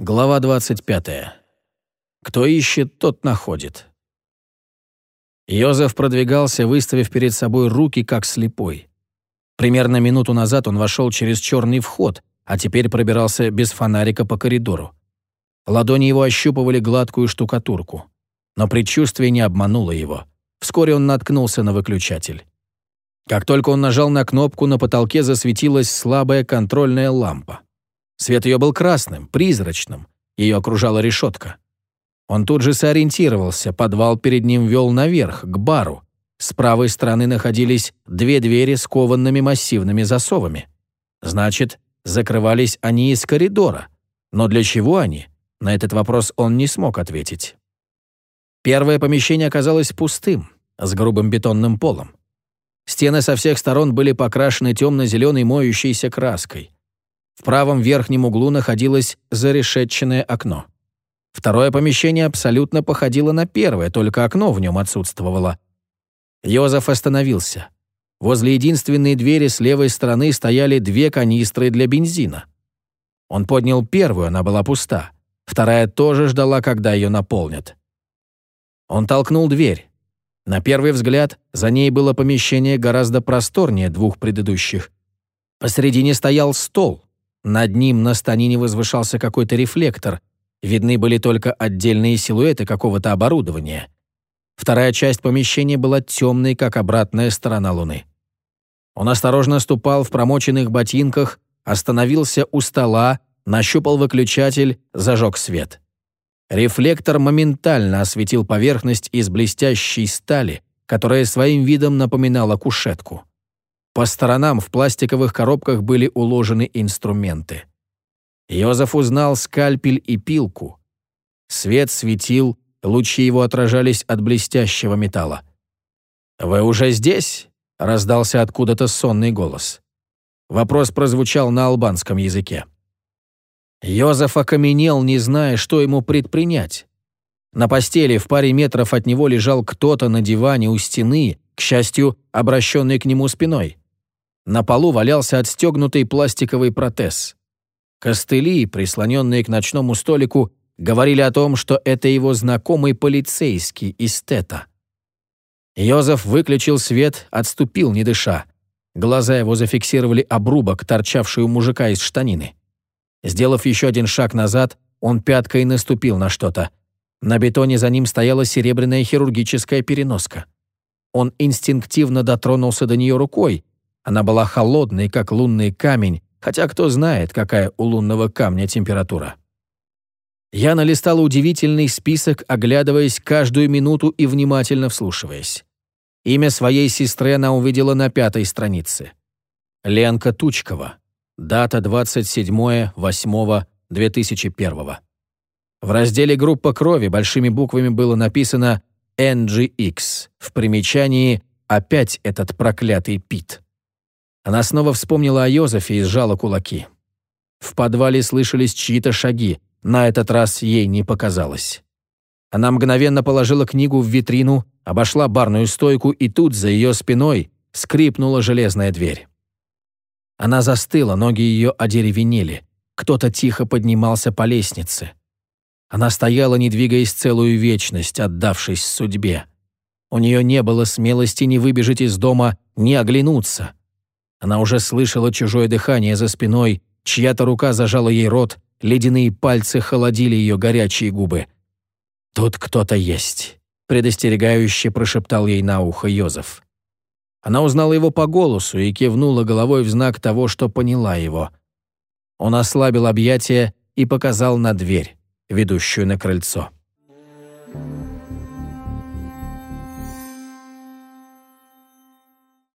Глава 25. Кто ищет, тот находит. Йозеф продвигался, выставив перед собой руки, как слепой. Примерно минуту назад он вошел через черный вход, а теперь пробирался без фонарика по коридору. Ладони его ощупывали гладкую штукатурку. Но предчувствие не обмануло его. Вскоре он наткнулся на выключатель. Как только он нажал на кнопку, на потолке засветилась слабая контрольная лампа. Свет ее был красным, призрачным, ее окружала решетка. Он тут же сориентировался, подвал перед ним вел наверх, к бару. С правой стороны находились две двери с кованными массивными засовами. Значит, закрывались они из коридора. Но для чего они? На этот вопрос он не смог ответить. Первое помещение оказалось пустым, с грубым бетонным полом. Стены со всех сторон были покрашены темно-зеленой моющейся краской. В правом верхнем углу находилось зарешетченное окно. Второе помещение абсолютно походило на первое, только окно в нем отсутствовало. Йозеф остановился. Возле единственной двери с левой стороны стояли две канистры для бензина. Он поднял первую, она была пуста. Вторая тоже ждала, когда ее наполнят. Он толкнул дверь. На первый взгляд, за ней было помещение гораздо просторнее двух предыдущих. Посредине стоял стол, над ним на станине возвышался какой-то рефлектор. Видны были только отдельные силуэты какого-то оборудования. Вторая часть помещения была темной, как обратная сторона Луны. Он осторожно ступал в промоченных ботинках, остановился у стола, нащупал выключатель, зажег свет. Рефлектор моментально осветил поверхность из блестящей стали, которая своим видом напоминала кушетку. По сторонам в пластиковых коробках были уложены инструменты. Йозеф узнал скальпель и пилку. Свет светил, лучи его отражались от блестящего металла. «Вы уже здесь?» — раздался откуда-то сонный голос. Вопрос прозвучал на албанском языке. Йозеф окаменел, не зная, что ему предпринять. На постели в паре метров от него лежал кто-то на диване у стены, к счастью, обращенный к нему спиной. На полу валялся отстегнутый пластиковый протез. Костыли, прислоненные к ночному столику, говорили о том, что это его знакомый полицейский из Тета. Йозеф выключил свет, отступил, не дыша. Глаза его зафиксировали обрубок, торчавший у мужика из штанины. Сделав еще один шаг назад, он пяткой наступил на что-то. На бетоне за ним стояла серебряная хирургическая переноска. Он инстинктивно дотронулся до нее рукой, она была холодной, как лунный камень, хотя кто знает, какая у лунного камня температура. Я налистала удивительный список, оглядываясь каждую минуту и внимательно вслушиваясь. Имя своей сестры она увидела на пятой странице. Ленка Тучкова. Дата 27.08.2001. В разделе «Группа крови» большими буквами было написано NGX. В примечании «Опять этот проклятый Пит». Она снова вспомнила о Йозефе и сжала кулаки. В подвале слышались чьи-то шаги, на этот раз ей не показалось. Она мгновенно положила книгу в витрину, обошла барную стойку, и тут за ее спиной скрипнула железная дверь. Она застыла, ноги ее одеревенели. Кто-то тихо поднимался по лестнице. Она стояла, не двигаясь целую вечность, отдавшись судьбе. У нее не было смелости ни выбежать из дома, ни оглянуться. Она уже слышала чужое дыхание за спиной, чья-то рука зажала ей рот, ледяные пальцы холодили ее горячие губы. «Тут кто-то есть», — предостерегающе прошептал ей на ухо Йозеф. Она узнала его по голосу и кивнула головой в знак того, что поняла его. Он ослабил объятия и показал на дверь, ведущую на крыльцо. Thank you.